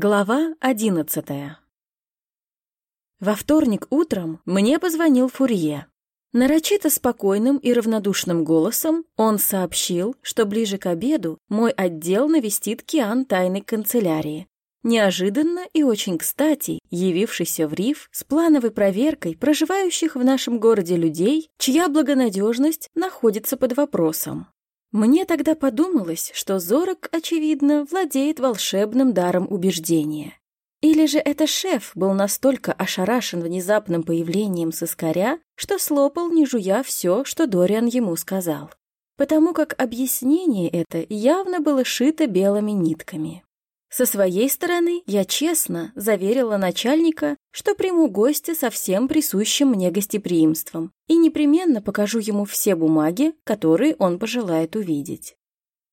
Глава одиннадцатая Во вторник утром мне позвонил Фурье. Нарочито спокойным и равнодушным голосом он сообщил, что ближе к обеду мой отдел навестит Киан тайной канцелярии. Неожиданно и очень кстати, явившийся в РИФ с плановой проверкой проживающих в нашем городе людей, чья благонадежность находится под вопросом. Мне тогда подумалось, что Зорок, очевидно, владеет волшебным даром убеждения. Или же это шеф был настолько ошарашен внезапным появлением сыскаря, что слопал, не жуя все, что Дориан ему сказал. Потому как объяснение это явно было шито белыми нитками. Со своей стороны я честно заверила начальника, что приму гостя со всем присущим мне гостеприимством и непременно покажу ему все бумаги, которые он пожелает увидеть.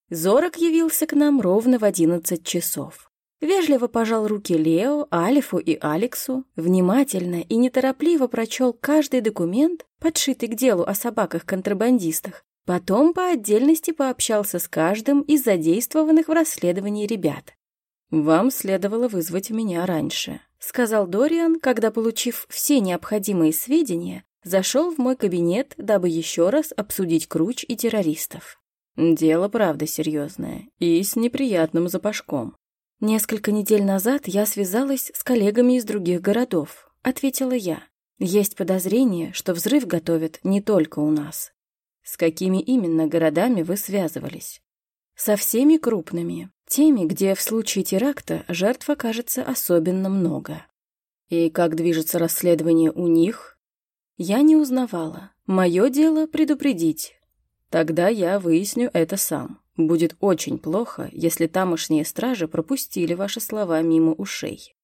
Зорок явился к нам ровно в одиннадцать часов. Вежливо пожал руки Лео, Алифу и Алексу, внимательно и неторопливо прочел каждый документ, подшитый к делу о собаках-контрабандистах, потом по отдельности пообщался с каждым из задействованных в расследовании ребят. «Вам следовало вызвать меня раньше», — сказал Дориан, когда, получив все необходимые сведения, зашел в мой кабинет, дабы еще раз обсудить Круч и террористов. Дело правда серьезное и с неприятным запашком. «Несколько недель назад я связалась с коллегами из других городов», — ответила я. «Есть подозрение, что взрыв готовят не только у нас». «С какими именно городами вы связывались?» «Со всеми крупными, Теми, где в случае теракта жертв окажется особенно много. И как движется расследование у них? Я не узнавала. Мое дело предупредить. Тогда я выясню это сам. Будет очень плохо, если тамошние стражи пропустили ваши слова мимо ушей.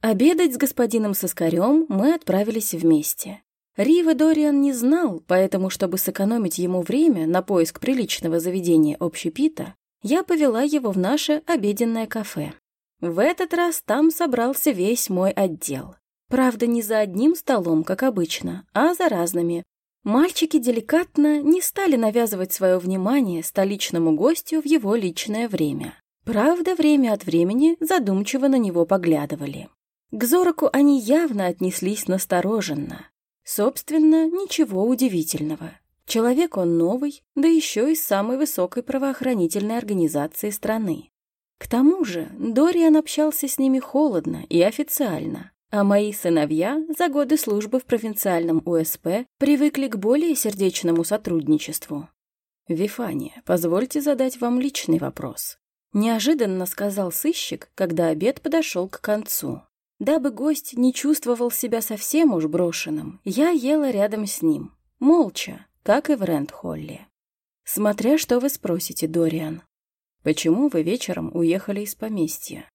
Обедать с господином Соскарем мы отправились вместе. Рива Дориан не знал, поэтому, чтобы сэкономить ему время на поиск приличного заведения общепита, я повела его в наше обеденное кафе. В этот раз там собрался весь мой отдел. Правда, не за одним столом, как обычно, а за разными. Мальчики деликатно не стали навязывать свое внимание столичному гостю в его личное время. Правда, время от времени задумчиво на него поглядывали. К Зороку они явно отнеслись настороженно. Собственно, ничего удивительного. Человек он новый, да еще из самой высокой правоохранительной организации страны. К тому же Дориан общался с ними холодно и официально, а мои сыновья за годы службы в провинциальном УСП привыкли к более сердечному сотрудничеству. «Вифания, позвольте задать вам личный вопрос», — неожиданно сказал сыщик, когда обед подошел к концу. Дабы гость не чувствовал себя совсем уж брошенным, я ела рядом с ним, молча, как и в Рент-Холле. Смотря что вы спросите, Дориан. Почему вы вечером уехали из поместья?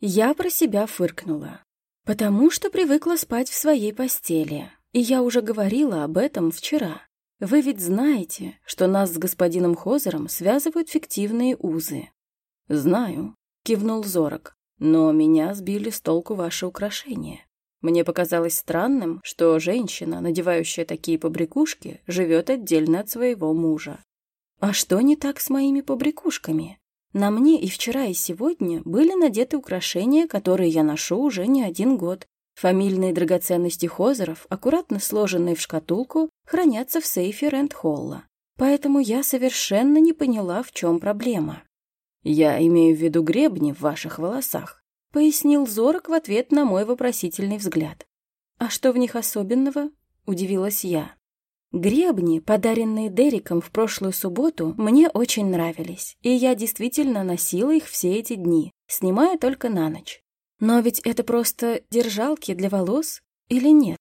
Я про себя фыркнула. Потому что привыкла спать в своей постели. И я уже говорила об этом вчера. Вы ведь знаете, что нас с господином Хозером связывают фиктивные узы. Знаю, кивнул Зорок. Но меня сбили с толку ваши украшения. Мне показалось странным, что женщина, надевающая такие побрякушки, живет отдельно от своего мужа. А что не так с моими побрякушками? На мне и вчера, и сегодня были надеты украшения, которые я ношу уже не один год. Фамильные драгоценности Хозеров, аккуратно сложенные в шкатулку, хранятся в сейфе Рент-Холла. Поэтому я совершенно не поняла, в чем проблема. Я имею в виду гребни в ваших волосах пояснил Зорок в ответ на мой вопросительный взгляд. «А что в них особенного?» — удивилась я. Гребни, подаренные Дериком в прошлую субботу, мне очень нравились, и я действительно носила их все эти дни, снимая только на ночь. Но ведь это просто держалки для волос или нет?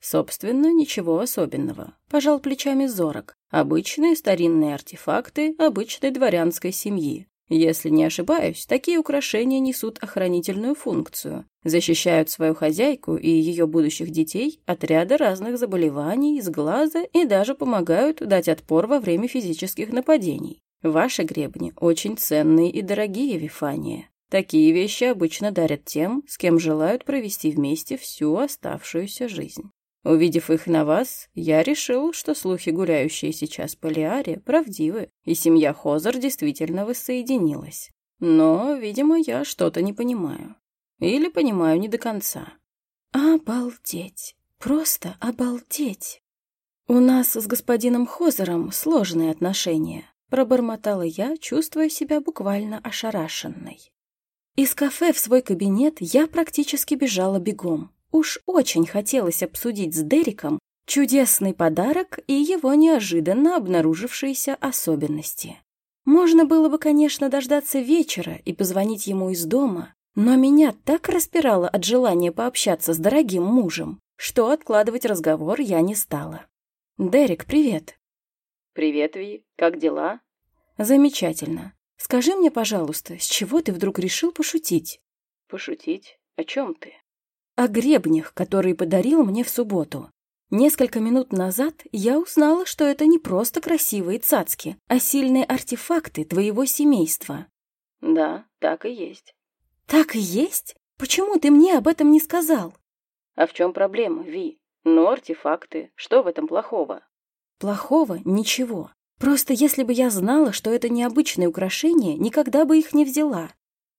Собственно, ничего особенного. Пожал плечами Зорок. Обычные старинные артефакты обычной дворянской семьи. Если не ошибаюсь, такие украшения несут охранительную функцию, защищают свою хозяйку и ее будущих детей от ряда разных заболеваний, сглаза и даже помогают дать отпор во время физических нападений. Ваши гребни очень ценные и дорогие, Вифания. Такие вещи обычно дарят тем, с кем желают провести вместе всю оставшуюся жизнь. Увидев их на вас, я решил, что слухи, гуляющие сейчас по Лиаре, правдивы, и семья Хозер действительно воссоединилась. Но, видимо, я что-то не понимаю. Или понимаю не до конца. Обалдеть. Просто обалдеть. У нас с господином Хозером сложные отношения, пробормотала я, чувствуя себя буквально ошарашенной. Из кафе в свой кабинет я практически бежала бегом. Уж очень хотелось обсудить с Дериком чудесный подарок и его неожиданно обнаружившиеся особенности. Можно было бы, конечно, дождаться вечера и позвонить ему из дома, но меня так распирало от желания пообщаться с дорогим мужем, что откладывать разговор я не стала. «Дерек, привет!» «Привет, Ви. Как дела?» «Замечательно. Скажи мне, пожалуйста, с чего ты вдруг решил пошутить?» «Пошутить? О чем ты?» «О гребнях, которые подарил мне в субботу. Несколько минут назад я узнала, что это не просто красивые цацки, а сильные артефакты твоего семейства. Да, так и есть. Так и есть? Почему ты мне об этом не сказал? А в чем проблема, Ви? Ну, артефакты. Что в этом плохого? Плохого? Ничего. Просто если бы я знала, что это необычные украшения, никогда бы их не взяла.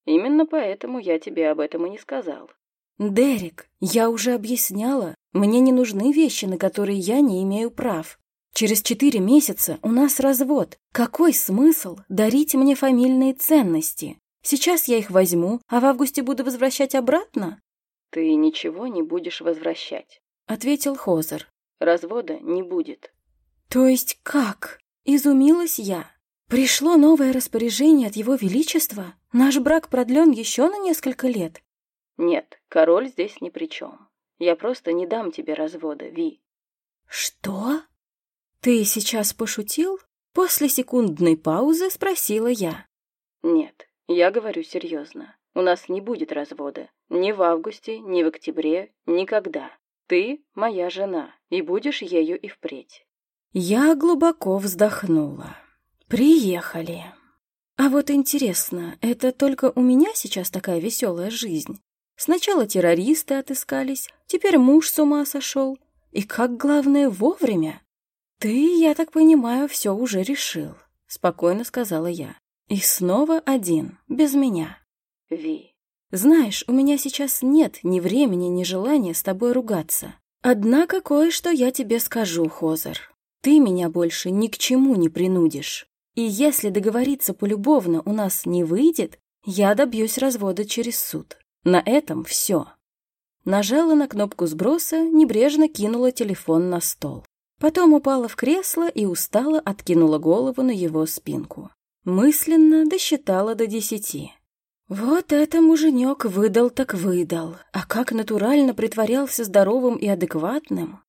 Именно поэтому я тебе об этом и не сказал. Дерек, я уже объясняла, мне не нужны вещи, на которые я не имею прав. Через четыре месяца у нас развод. Какой смысл дарить мне фамильные ценности? Сейчас я их возьму, а в августе буду возвращать обратно? Ты ничего не будешь возвращать, ответил Хозер. Развода не будет. То есть как? Изумилась я. Пришло новое распоряжение от Его Величества? Наш брак продлен еще на несколько лет. Нет, король здесь ни при чем. Я просто не дам тебе развода, Ви. Что? Ты сейчас пошутил? После секундной паузы спросила я. Нет, я говорю серьезно. У нас не будет развода. Ни в августе, ни в октябре, никогда. Ты моя жена, и будешь ею и впредь. Я глубоко вздохнула. Приехали. А вот интересно, это только у меня сейчас такая веселая жизнь? Сначала террористы отыскались, теперь муж с ума сошел. И как главное, вовремя. Ты, я так понимаю, все уже решил, спокойно сказала я. И снова один, без меня. Ви. Знаешь, у меня сейчас нет ни времени, ни желания с тобой ругаться. Однако кое-что я тебе скажу, Хозер. Ты меня больше ни к чему не принудишь. И если договориться полюбовно у нас не выйдет, я добьюсь развода через суд. На этом все. Нажала на кнопку сброса, небрежно кинула телефон на стол. Потом упала в кресло и устало откинула голову на его спинку. Мысленно досчитала до десяти. Вот это муженек выдал так выдал, а как натурально притворялся здоровым и адекватным.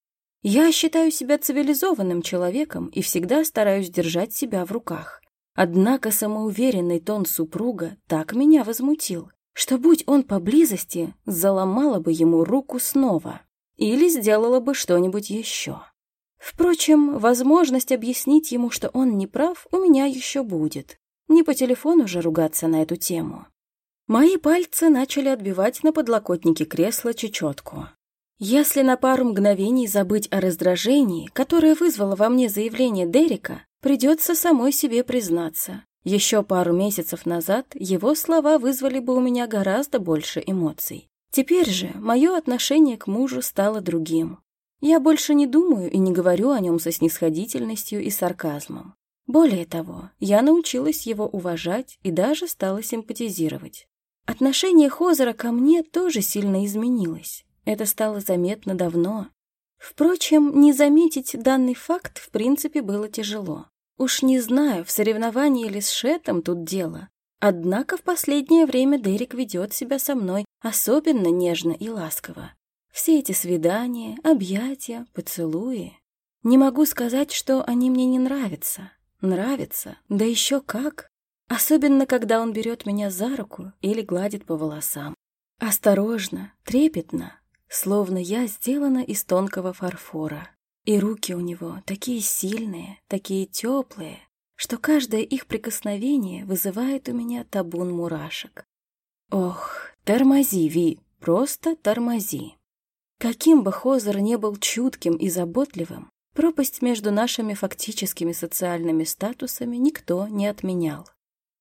Я считаю себя цивилизованным человеком и всегда стараюсь держать себя в руках. Однако самоуверенный тон супруга так меня возмутил, что, будь он поблизости, заломала бы ему руку снова или сделала бы что-нибудь еще. Впрочем, возможность объяснить ему, что он не прав, у меня еще будет. Не по телефону же ругаться на эту тему. Мои пальцы начали отбивать на подлокотнике кресла чечетку. Если на пару мгновений забыть о раздражении, которое вызвало во мне заявление Дерека, придется самой себе признаться. Еще пару месяцев назад его слова вызвали бы у меня гораздо больше эмоций. Теперь же мое отношение к мужу стало другим. Я больше не думаю и не говорю о нем со снисходительностью и сарказмом. Более того, я научилась его уважать и даже стала симпатизировать. Отношение Хозера ко мне тоже сильно изменилось. Это стало заметно давно. Впрочем, не заметить данный факт в принципе было тяжело. Уж не знаю, в соревновании ли с Шетом тут дело. Однако в последнее время Дерек ведет себя со мной особенно нежно и ласково. Все эти свидания, объятия, поцелуи. Не могу сказать, что они мне не нравятся. Нравятся, да еще как. Особенно, когда он берет меня за руку или гладит по волосам. Осторожно, трепетно, словно я сделана из тонкого фарфора. И руки у него такие сильные, такие теплые, что каждое их прикосновение вызывает у меня табун мурашек. Ох, тормози, Ви, просто тормози. Каким бы Хозер не был чутким и заботливым, пропасть между нашими фактическими социальными статусами никто не отменял.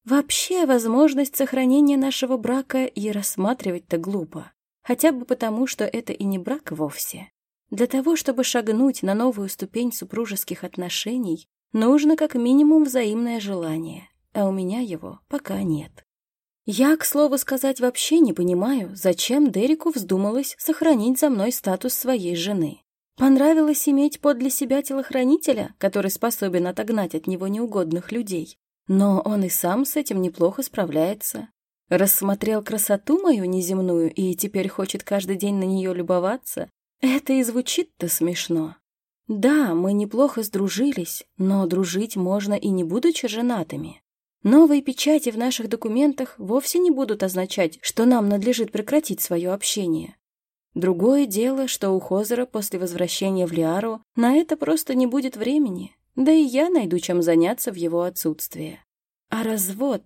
Вообще, возможность сохранения нашего брака и рассматривать-то глупо. Хотя бы потому, что это и не брак вовсе. Для того, чтобы шагнуть на новую ступень супружеских отношений, нужно как минимум взаимное желание, а у меня его пока нет. Я, к слову сказать, вообще не понимаю, зачем Дереку вздумалось сохранить за мной статус своей жены. Понравилось иметь подле себя телохранителя, который способен отогнать от него неугодных людей. Но он и сам с этим неплохо справляется. Рассмотрел красоту мою неземную и теперь хочет каждый день на нее любоваться. Это и звучит-то смешно. Да, мы неплохо сдружились, но дружить можно и не будучи женатыми. Новые печати в наших документах вовсе не будут означать, что нам надлежит прекратить свое общение. Другое дело, что у Хозера после возвращения в Лиару на это просто не будет времени, да и я найду чем заняться в его отсутствие. А развод,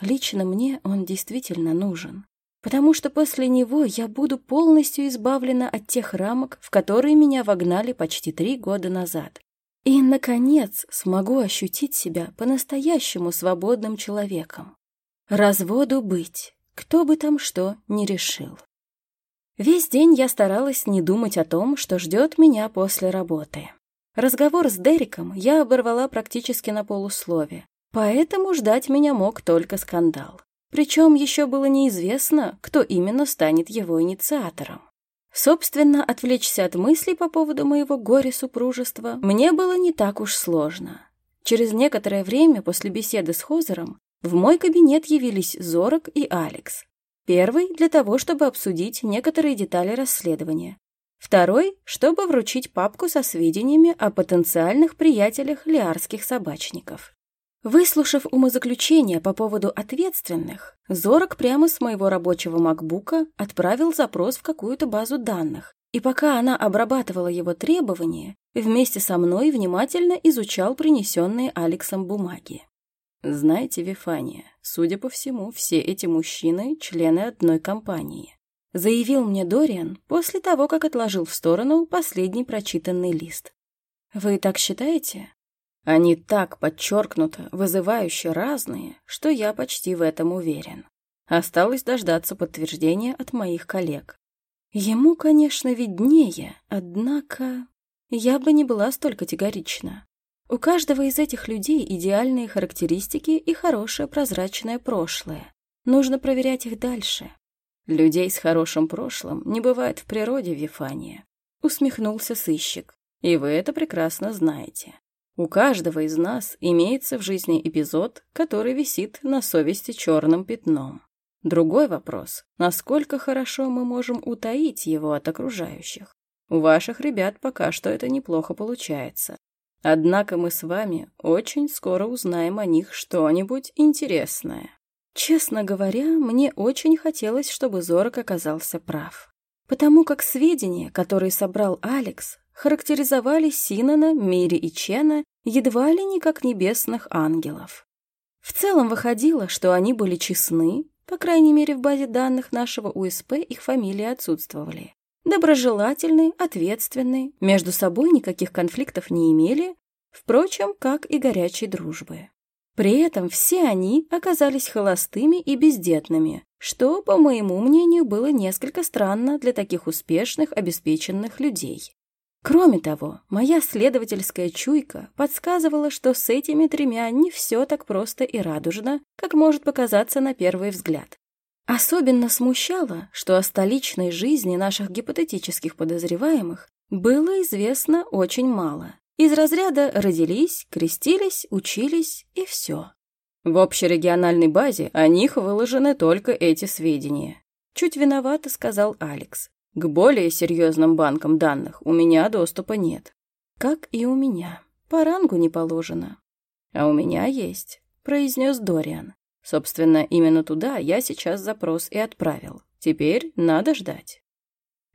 лично мне он действительно нужен, потому что после него я буду полностью избавлена от тех рамок, в которые меня вогнали почти три года назад. И, наконец, смогу ощутить себя по-настоящему свободным человеком. Разводу быть, кто бы там что ни решил. Весь день я старалась не думать о том, что ждет меня после работы. Разговор с Дериком я оборвала практически на полуслове, поэтому ждать меня мог только скандал. Причем еще было неизвестно, кто именно станет его инициатором. Собственно, отвлечься от мыслей по поводу моего горя-супружества мне было не так уж сложно. Через некоторое время после беседы с Хозером в мой кабинет явились Зорок и Алекс. Первый — для того, чтобы обсудить некоторые детали расследования. Второй — чтобы вручить папку со сведениями о потенциальных приятелях лиарских собачников. Выслушав умозаключение по поводу ответственных, Зорок прямо с моего рабочего макбука отправил запрос в какую-то базу данных, и пока она обрабатывала его требования, вместе со мной внимательно изучал принесенные Алексом бумаги. Знаете, Вифания, судя по всему, все эти мужчины — члены одной компании. Заявил мне Дориан после того, как отложил в сторону последний прочитанный лист. Вы так считаете? Они так подчеркнуто, вызывающе разные, что я почти в этом уверен. Осталось дождаться подтверждения от моих коллег. Ему, конечно, виднее, однако я бы не была столь категорична. У каждого из этих людей идеальные характеристики и хорошее прозрачное прошлое. Нужно проверять их дальше. Людей с хорошим прошлым не бывает в природе, Вифания. Усмехнулся сыщик. И вы это прекрасно знаете. У каждого из нас имеется в жизни эпизод, который висит на совести черным пятном. Другой вопрос, насколько хорошо мы можем утаить его от окружающих. У ваших ребят пока что это неплохо получается. Однако мы с вами очень скоро узнаем о них что-нибудь интересное. Честно говоря, мне очень хотелось, чтобы Зорок оказался прав. Потому как сведения, которые собрал Алекс, характеризовали Синана, Мири и Чена едва ли не как небесных ангелов. В целом выходило, что они были честны, по крайней мере в базе данных нашего УСП их фамилии отсутствовали доброжелательны, ответственны, между собой никаких конфликтов не имели, впрочем, как и горячей дружбы. При этом все они оказались холостыми и бездетными, что, по моему мнению, было несколько странно для таких успешных, обеспеченных людей. Кроме того, моя следовательская чуйка подсказывала, что с этими тремя не все так просто и радужно, как может показаться на первый взгляд. Особенно смущало, что о столичной жизни наших гипотетических подозреваемых было известно очень мало. Из разряда родились, крестились, учились и все. В общерегиональной базе о них выложены только эти сведения. Чуть виновато сказал Алекс. К более серьезным банкам данных у меня доступа нет. Как и у меня. По рангу не положено. А у меня есть, произнес Дориан. Собственно, именно туда я сейчас запрос и отправил. Теперь надо ждать.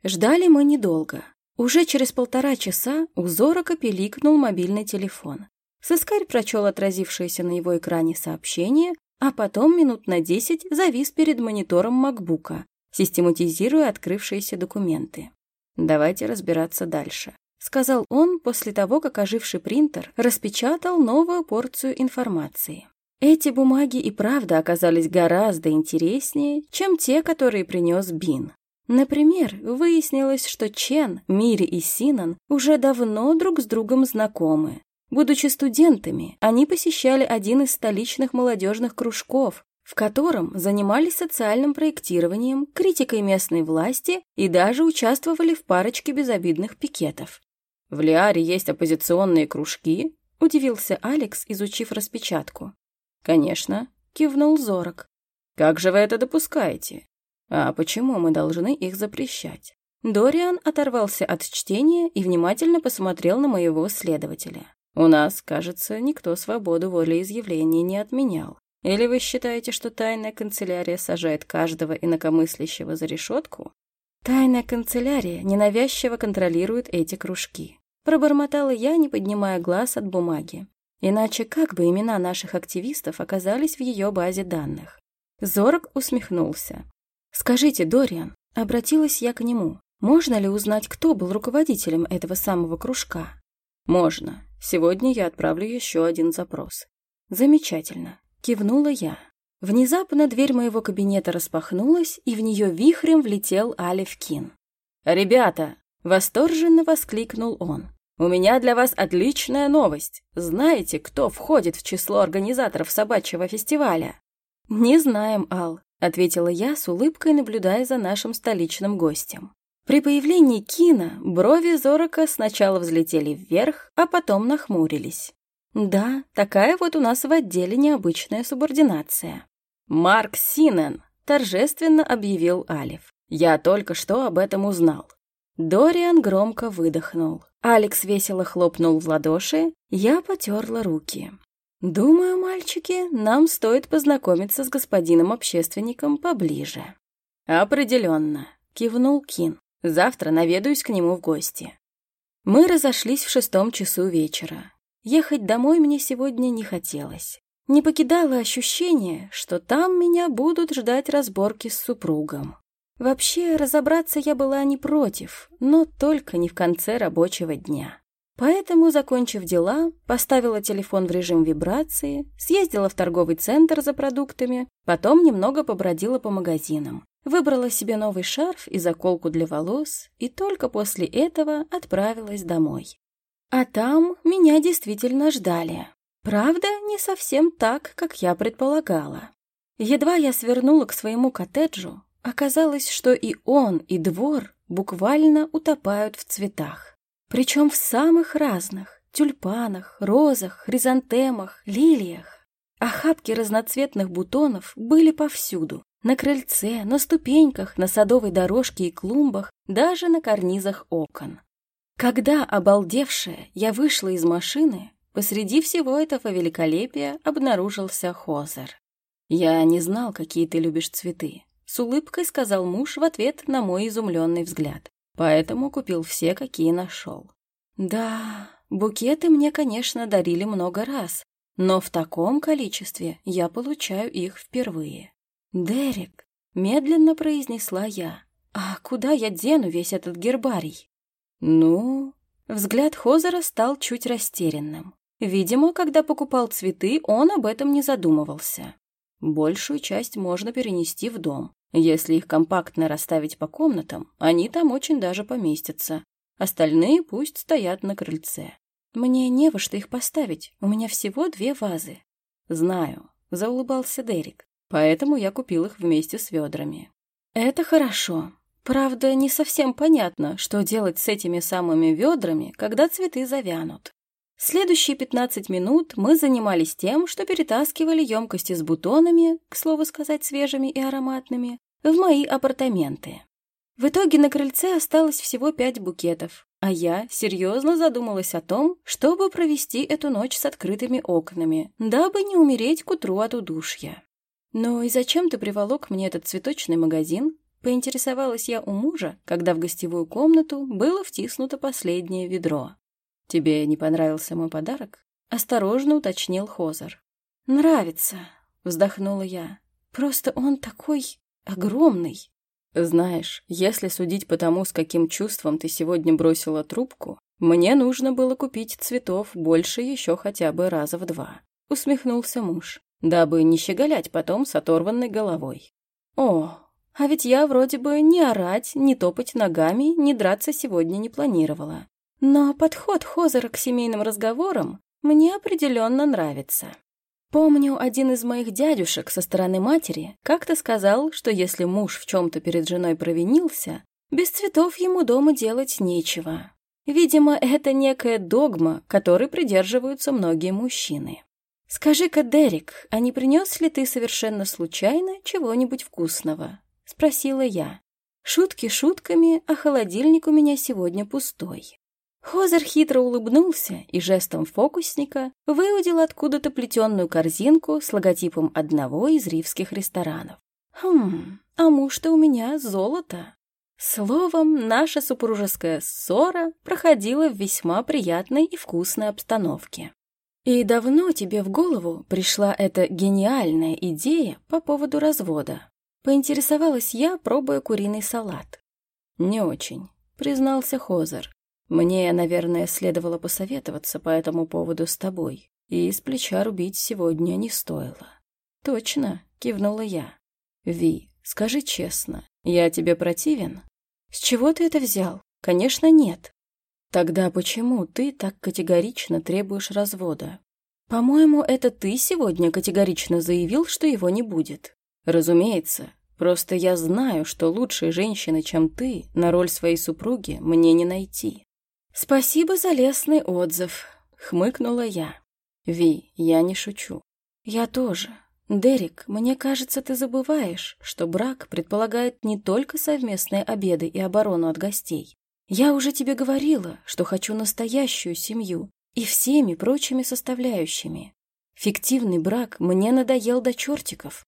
Ждали мы недолго. Уже через полтора часа у Зорока пиликнул мобильный телефон. Сыскарь прочел отразившееся на его экране сообщение, а потом минут на десять завис перед монитором макбука, систематизируя открывшиеся документы. «Давайте разбираться дальше», — сказал он после того, как оживший принтер распечатал новую порцию информации. Эти бумаги и правда оказались гораздо интереснее, чем те, которые принес Бин. Например, выяснилось, что Чен, Мири и Синан уже давно друг с другом знакомы. Будучи студентами, они посещали один из столичных молодежных кружков, в котором занимались социальным проектированием, критикой местной власти и даже участвовали в парочке безобидных пикетов. «В Лиаре есть оппозиционные кружки?» – удивился Алекс, изучив распечатку. «Конечно», – кивнул Зорок. «Как же вы это допускаете? А почему мы должны их запрещать?» Дориан оторвался от чтения и внимательно посмотрел на моего следователя. «У нас, кажется, никто свободу волеизъявления не отменял. Или вы считаете, что тайная канцелярия сажает каждого инакомыслящего за решетку? Тайная канцелярия ненавязчиво контролирует эти кружки. Пробормотала я, не поднимая глаз от бумаги. Иначе как бы имена наших активистов оказались в ее базе данных? Зорг усмехнулся. «Скажите, Дориан», — обратилась я к нему, «можно ли узнать, кто был руководителем этого самого кружка?» «Можно. Сегодня я отправлю еще один запрос». «Замечательно. Кивнула я. Внезапно дверь моего кабинета распахнулась, и в нее вихрем влетел Алиф Кин. «Ребята!» — восторженно воскликнул он. «У меня для вас отличная новость. Знаете, кто входит в число организаторов собачьего фестиваля?» «Не знаем, Ал», — ответила я с улыбкой, наблюдая за нашим столичным гостем. При появлении Кина брови Зорока сначала взлетели вверх, а потом нахмурились. Да, такая вот у нас в отделе необычная субординация. Марк Синен торжественно объявил Алиф. Я только что об этом узнал. Дориан громко выдохнул. Алекс весело хлопнул в ладоши, я потерла руки. «Думаю, мальчики, нам стоит познакомиться с господином-общественником поближе». «Определенно», — кивнул Кин. «Завтра наведаюсь к нему в гости». Мы разошлись в шестом часу вечера. Ехать домой мне сегодня не хотелось. Не покидало ощущение, что там меня будут ждать разборки с супругом. Вообще, разобраться я была не против, но только не в конце рабочего дня. Поэтому, закончив дела, поставила телефон в режим вибрации, съездила в торговый центр за продуктами, потом немного побродила по магазинам, выбрала себе новый шарф и заколку для волос и только после этого отправилась домой. А там меня действительно ждали. Правда, не совсем так, как я предполагала. Едва я свернула к своему коттеджу, оказалось, что и он, и двор буквально утопают в цветах. Причем в самых разных – тюльпанах, розах, хризантемах, лилиях. Охапки разноцветных бутонов были повсюду. На крыльце, на ступеньках, на садовой дорожке и клумбах, даже на карнизах окон. Когда, обалдевшая, я вышла из машины, посреди всего этого великолепия обнаружился Хозер. «Я не знал, какие ты любишь цветы», — с улыбкой сказал муж в ответ на мой изумленный взгляд. «Поэтому купил все, какие нашел». «Да, букеты мне, конечно, дарили много раз, но в таком количестве я получаю их впервые». «Дерек», — медленно произнесла я, — «а куда я дену весь этот гербарий?» «Ну...» Взгляд Хозера стал чуть растерянным. Видимо, когда покупал цветы, он об этом не задумывался. Большую часть можно перенести в дом. Если их компактно расставить по комнатам, они там очень даже поместятся. Остальные пусть стоят на крыльце. Мне не во что их поставить, у меня всего две вазы. Знаю, заулыбался Дерек, поэтому я купил их вместе с ведрами. Это хорошо. Правда, не совсем понятно, что делать с этими самыми ведрами, когда цветы завянут. Следующие 15 минут мы занимались тем, что перетаскивали емкости с бутонами, к слову сказать, свежими и ароматными, в мои апартаменты. В итоге на крыльце осталось всего пять букетов, а я серьезно задумалась о том, чтобы провести эту ночь с открытыми окнами, дабы не умереть к утру от удушья. «Ну и зачем ты приволок мне этот цветочный магазин?» Поинтересовалась я у мужа, когда в гостевую комнату было втиснуто последнее ведро. «Тебе не понравился мой подарок?» — осторожно уточнил Хозер. «Нравится», — вздохнула я. «Просто он такой огромный». «Знаешь, если судить по тому, с каким чувством ты сегодня бросила трубку, мне нужно было купить цветов больше еще хотя бы раза в два», — усмехнулся муж. дабы не щеголять потом с оторванной головой. О, а ведь я вроде бы не орать, не топать ногами, не драться сегодня не планировала. Но подход Хозера к семейным разговорам мне определенно нравится. Помню, один из моих дядюшек со стороны матери как-то сказал, что если муж в чем-то перед женой провинился, без цветов ему дома делать нечего. Видимо, это некая догма, которой придерживаются многие мужчины. «Скажи-ка, Дерек, а не принес ли ты совершенно случайно чего-нибудь вкусного?» — спросила я. Шутки шутками, а холодильник у меня сегодня пустой. Хозер хитро улыбнулся и жестом фокусника выудил откуда-то плетенную корзинку с логотипом одного из ривских ресторанов. Хм, а муж-то у меня золото. Словом, наша супружеская ссора проходила в весьма приятной и вкусной обстановке. И давно тебе в голову пришла эта гениальная идея по поводу развода? Поинтересовалась я, пробуя куриный салат. Не очень, признался Хозер. Мне, наверное, следовало посоветоваться по этому поводу с тобой, и из плеча рубить сегодня не стоило. Точно, кивнула я. Ви, скажи честно, я тебе противен? С чего ты это взял? Конечно, нет. Тогда почему ты так категорично требуешь развода? По-моему, это ты сегодня категорично заявил, что его не будет. Разумеется, просто я знаю, что лучшей женщины, чем ты, на роль своей супруги мне не найти. «Спасибо за лестный отзыв», — хмыкнула я. «Ви, я не шучу». «Я тоже. Дерек, мне кажется, ты забываешь, что брак предполагает не только совместные обеды и оборону от гостей. Я уже тебе говорила, что хочу настоящую семью и всеми прочими составляющими. Фиктивный брак мне надоел до чертиков».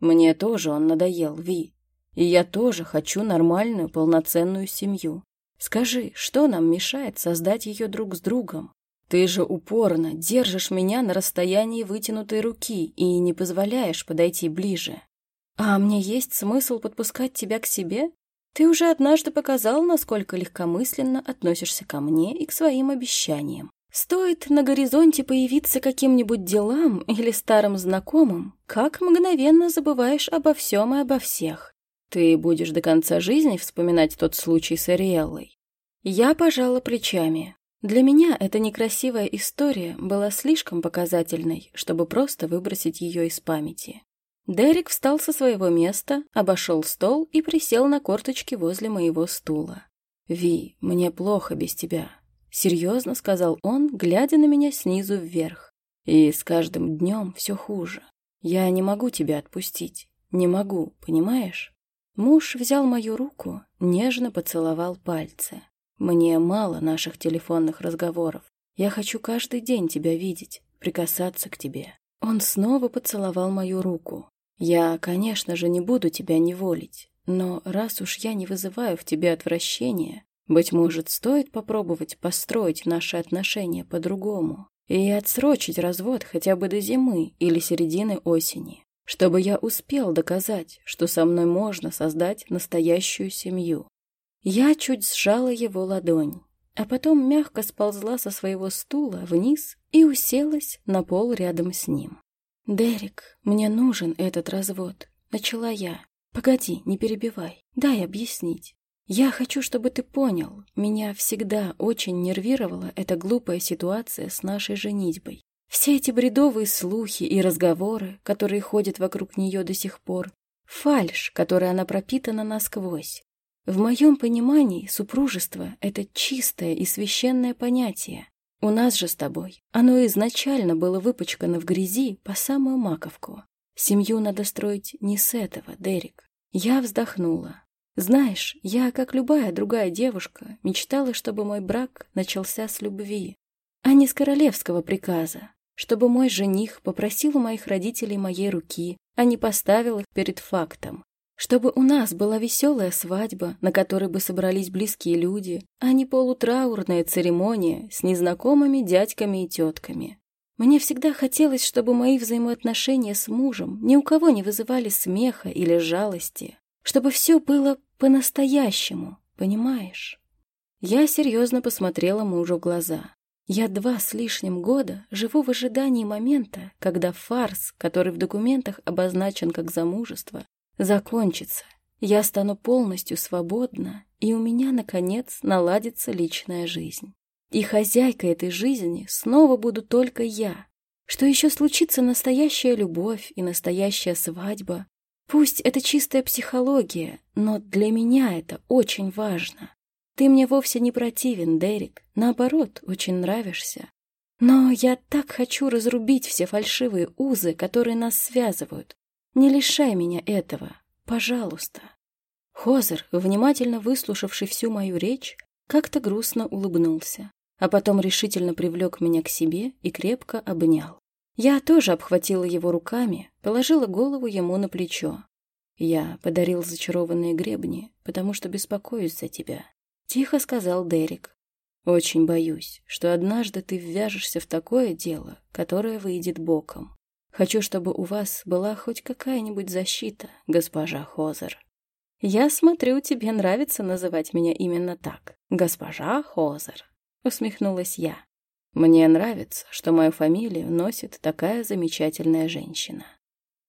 «Мне тоже он надоел, Ви. И я тоже хочу нормальную, полноценную семью. Скажи, что нам мешает создать ее друг с другом? Ты же упорно держишь меня на расстоянии вытянутой руки и не позволяешь подойти ближе. А мне есть смысл подпускать тебя к себе? Ты уже однажды показал, насколько легкомысленно относишься ко мне и к своим обещаниям. Стоит на горизонте появиться каким-нибудь делам или старым знакомым, как мгновенно забываешь обо всем и обо всех. Ты будешь до конца жизни вспоминать тот случай с Ариэллой? Я пожала плечами. Для меня эта некрасивая история была слишком показательной, чтобы просто выбросить ее из памяти. Дерек встал со своего места, обошел стол и присел на корточки возле моего стула. «Ви, мне плохо без тебя», — серьезно сказал он, глядя на меня снизу вверх. «И с каждым днем все хуже. Я не могу тебя отпустить. Не могу, понимаешь?» Муж взял мою руку, нежно поцеловал пальцы. «Мне мало наших телефонных разговоров. Я хочу каждый день тебя видеть, прикасаться к тебе». Он снова поцеловал мою руку. «Я, конечно же, не буду тебя неволить, но раз уж я не вызываю в тебе отвращения, быть может, стоит попробовать построить наши отношения по-другому и отсрочить развод хотя бы до зимы или середины осени чтобы я успел доказать, что со мной можно создать настоящую семью. Я чуть сжала его ладонь, а потом мягко сползла со своего стула вниз и уселась на пол рядом с ним. «Дерек, мне нужен этот развод», — начала я. «Погоди, не перебивай, дай объяснить. Я хочу, чтобы ты понял, меня всегда очень нервировала эта глупая ситуация с нашей женитьбой. Все эти бредовые слухи и разговоры, которые ходят вокруг нее до сих пор, фальшь, которой она пропитана насквозь. В моем понимании супружество — это чистое и священное понятие. У нас же с тобой оно изначально было выпачкано в грязи по самую маковку. Семью надо строить не с этого, Дерек. Я вздохнула. Знаешь, я, как любая другая девушка, мечтала, чтобы мой брак начался с любви, а не с королевского приказа чтобы мой жених попросил у моих родителей моей руки, а не поставил их перед фактом. Чтобы у нас была веселая свадьба, на которой бы собрались близкие люди, а не полутраурная церемония с незнакомыми дядьками и тетками. Мне всегда хотелось, чтобы мои взаимоотношения с мужем ни у кого не вызывали смеха или жалости, чтобы все было по-настоящему, понимаешь? Я серьезно посмотрела мужу в глаза. Я два с лишним года живу в ожидании момента, когда фарс, который в документах обозначен как замужество, закончится. Я стану полностью свободна, и у меня, наконец, наладится личная жизнь. И хозяйкой этой жизни снова буду только я. Что еще случится настоящая любовь и настоящая свадьба. Пусть это чистая психология, но для меня это очень важно. Ты мне вовсе не противен, Дерек. Наоборот, очень нравишься. Но я так хочу разрубить все фальшивые узы, которые нас связывают. Не лишай меня этого, пожалуйста. Хозер, внимательно выслушавший всю мою речь, как-то грустно улыбнулся, а потом решительно привлек меня к себе и крепко обнял. Я тоже обхватила его руками, положила голову ему на плечо. Я подарил зачарованные гребни, потому что беспокоюсь за тебя. Тихо сказал Дерек. Очень боюсь, что однажды ты ввяжешься в такое дело, которое выйдет боком. Хочу, чтобы у вас была хоть какая-нибудь защита, госпожа Хозер. Я смотрю, тебе нравится называть меня именно так, госпожа Хозер. Усмехнулась я. Мне нравится, что мою фамилию носит такая замечательная женщина.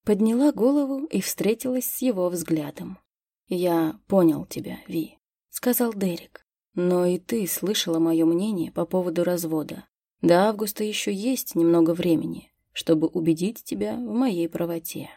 Подняла голову и встретилась с его взглядом. Я понял тебя, Ви. — сказал Дерек. «Но и ты слышала мое мнение по поводу развода. До августа еще есть немного времени, чтобы убедить тебя в моей правоте».